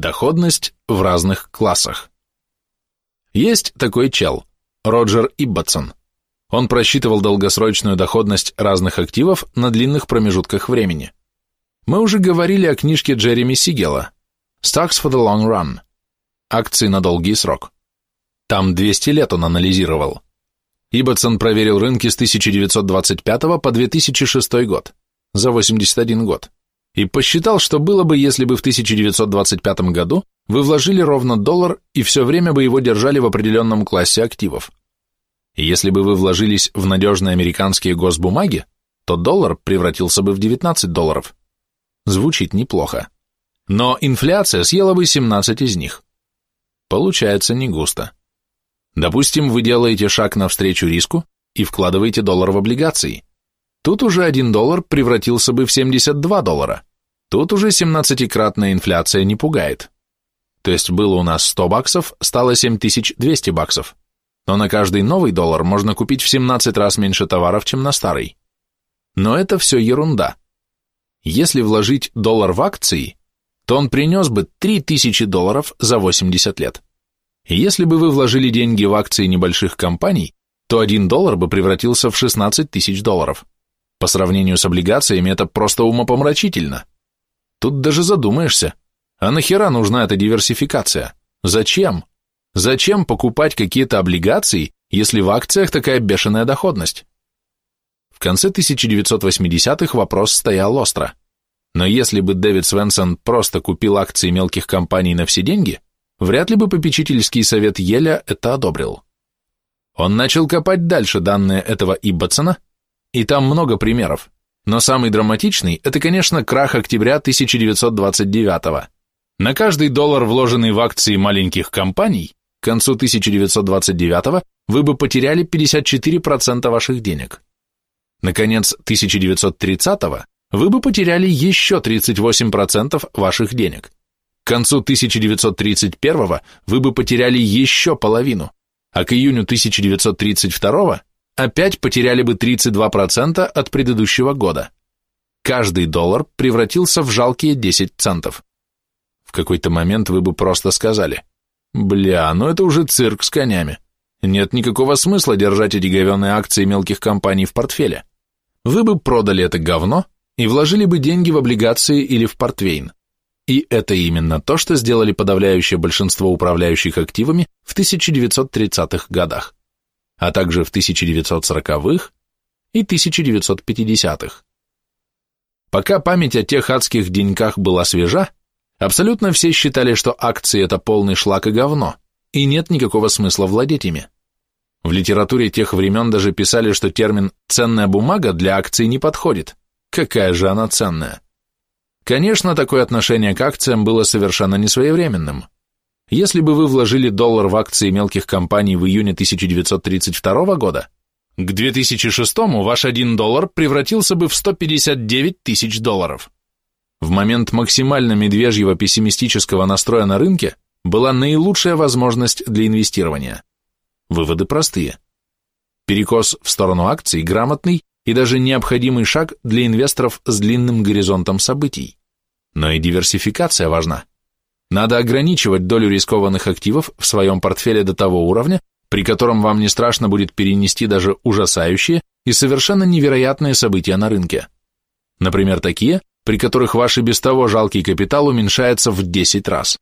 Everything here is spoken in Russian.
Доходность в разных классах. Есть такой чел, Роджер Ибботсон. Он просчитывал долгосрочную доходность разных активов на длинных промежутках времени. Мы уже говорили о книжке Джереми Сигела «Stocks for the Long Run» акции на долгий срок. Там 200 лет он анализировал. Ибботсон проверил рынки с 1925 по 2006 год, за 81 год и посчитал, что было бы, если бы в 1925 году вы вложили ровно доллар и все время бы его держали в определенном классе активов. Если бы вы вложились в надежные американские госбумаги, то доллар превратился бы в 19 долларов. Звучит неплохо. Но инфляция съела бы 17 из них. Получается не густо. Допустим, вы делаете шаг навстречу риску и вкладываете доллар в облигации – Тут уже 1 доллар превратился бы в 72 доллара. Тут уже 17-кратная инфляция не пугает. То есть было у нас 100 баксов, стало 7200 баксов. Но на каждый новый доллар можно купить в 17 раз меньше товаров, чем на старый. Но это все ерунда. Если вложить доллар в акции, то он принес бы 3000 долларов за 80 лет. Если бы вы вложили деньги в акции небольших компаний, то 1 доллар бы превратился в 16 тысяч долларов. По сравнению с облигациями это просто умопомрачительно. Тут даже задумаешься, а нахера нужна эта диверсификация? Зачем? Зачем покупать какие-то облигации, если в акциях такая бешеная доходность? В конце 1980-х вопрос стоял остро. Но если бы Дэвид Свенсон просто купил акции мелких компаний на все деньги, вряд ли бы попечительский совет Еля это одобрил. Он начал копать дальше данные этого Ибботсона и там много примеров. Но самый драматичный – это, конечно, крах октября 1929 -го. На каждый доллар, вложенный в акции маленьких компаний, к концу 1929 вы бы потеряли 54% ваших денег. Наконец, 1930 вы бы потеряли еще 38% ваших денег. К концу 1931 вы бы потеряли еще половину, а к июню 1932 опять потеряли бы 32% от предыдущего года. Каждый доллар превратился в жалкие 10 центов. В какой-то момент вы бы просто сказали, «Бля, ну это уже цирк с конями. Нет никакого смысла держать эти говеные акции мелких компаний в портфеле. Вы бы продали это говно и вложили бы деньги в облигации или в портвейн. И это именно то, что сделали подавляющее большинство управляющих активами в 1930-х годах а также в 1940-х и 1950-х. Пока память о тех адских деньках была свежа, абсолютно все считали, что акции – это полный шлак и говно, и нет никакого смысла владеть ими. В литературе тех времен даже писали, что термин «ценная бумага» для акций не подходит. Какая же она ценная? Конечно, такое отношение к акциям было совершенно несвоевременным. Если бы вы вложили доллар в акции мелких компаний в июне 1932 года, к 2006 ваш 1 доллар превратился бы в 159 тысяч долларов. В момент максимально медвежьего пессимистического настроя на рынке была наилучшая возможность для инвестирования. Выводы простые. Перекос в сторону акций – грамотный и даже необходимый шаг для инвесторов с длинным горизонтом событий. Но и диверсификация важна. Надо ограничивать долю рискованных активов в своем портфеле до того уровня, при котором вам не страшно будет перенести даже ужасающие и совершенно невероятные события на рынке. Например, такие, при которых ваш и без того жалкий капитал уменьшается в 10 раз.